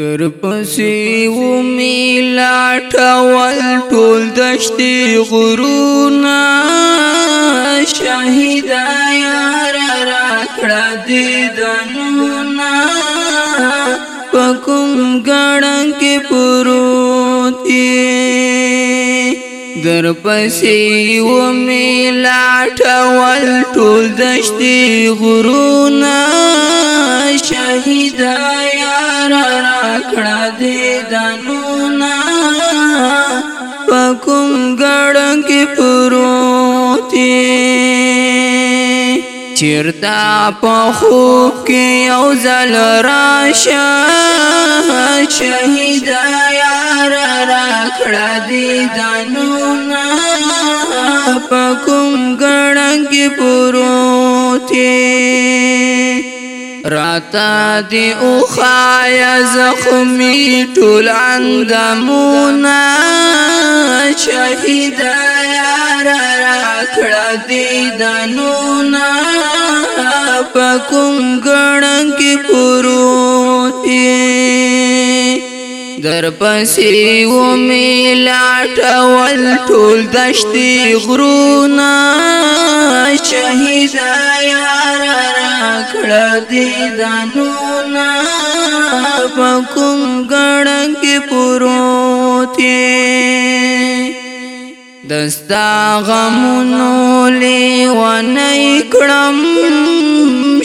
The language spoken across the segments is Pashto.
تر پسې و میلا ټول ټول دشتي غرونا شهیدا یار راکړه دې دنونا پکم غړن کې پروتي در پسې و میلا ټول ټول دشتي غرونا شهیدا یار کړه دې دانونا پکم ګړن کې پروتي چیرتا په خوب کې او زل راشه شهید یار را کړه دې دانونا پکم ګړن کې پروتي راتا دی او خایا زخمی ټول اندامونا شهید یار را کړه دی دنونا پکم ګړن کې پروتي در پسې و میلاټ ول ټول دشتي غرونا شهید یار کړه دې دانونا په کوم ګړنګ پروتي دستا غمونو لی ونی کڑم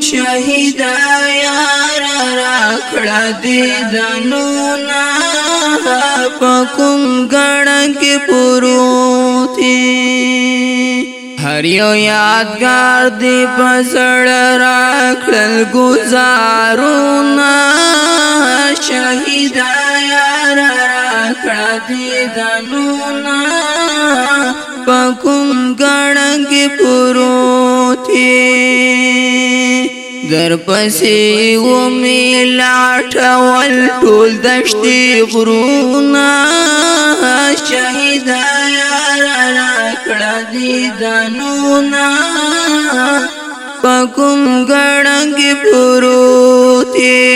شهیدا یار را کڑا دی دنونا پکم گڑن کی پروتی هر یو یادگار دی پسړ راکل گزارونه شهیدا یار راکړه دی دنونه پکم ګړنګ پروتي در پسې و می لاټول ټول دشتي غرونا شهیدا کړه دي دانونا پکم غړنګ پروتي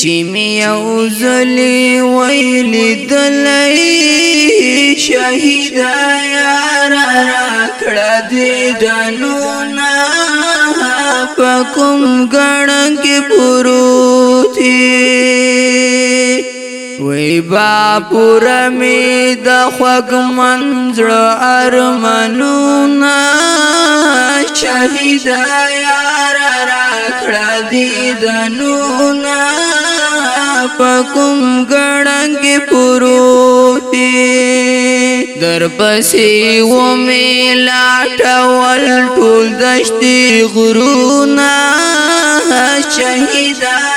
چې می او زلي ویل دلای شهید یار را کړه دي دانونا پکم غړنګ پروتي وی با پورا می د خوګ منځر ارمنونا شهید یار راخړه دی دنونا پکم ګړنګ پروتي در پسې و می لاټول ټول دشتي غرونا شهید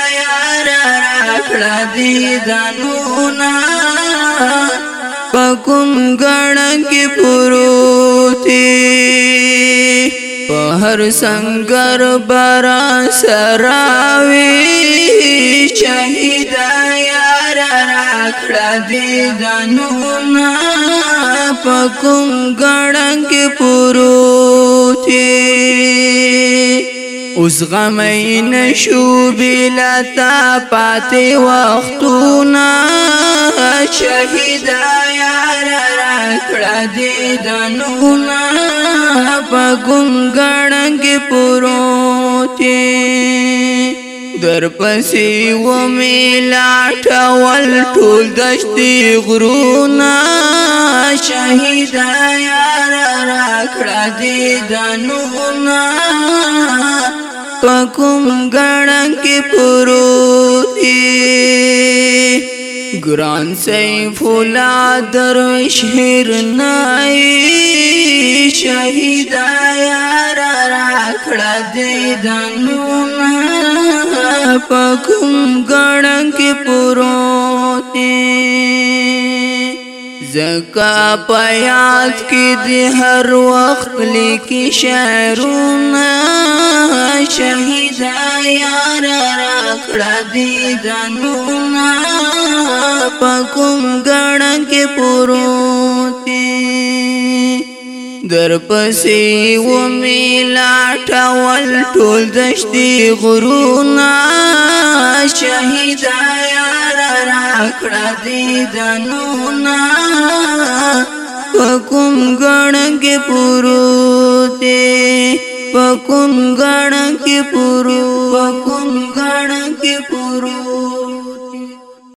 کړه دې دانونا پکم ګړن کې پروتي په هر سنگر برا سراوي شهید یار را کړه دې دانونا پکم ګړن کې پروتي اوس غمې نشو بلا تا پاتې وختونه شهید یار را کړه دې دنونه په ګنګړنګ پروتې در پسې و میلا ټول ټول دشتي غرونا شهید یار را کړه دې دنونه پکم گڑن کی پرو دی گران سیف اللہ درویش ہرنائی شہید آیا را راکڑا دی دنونا پکم گڑن کی پرو زکا پیاد کی دی هر وقت لیکی شعرون شهید آیار راکڑا دی دنون پکم گڑن کی پروتی در پسی و میلا ټول ټول دشتي غرونا شهید آیار کړه دې ځانونا کوم غړ کې پروت پکم غړ کې پرو پکم غړ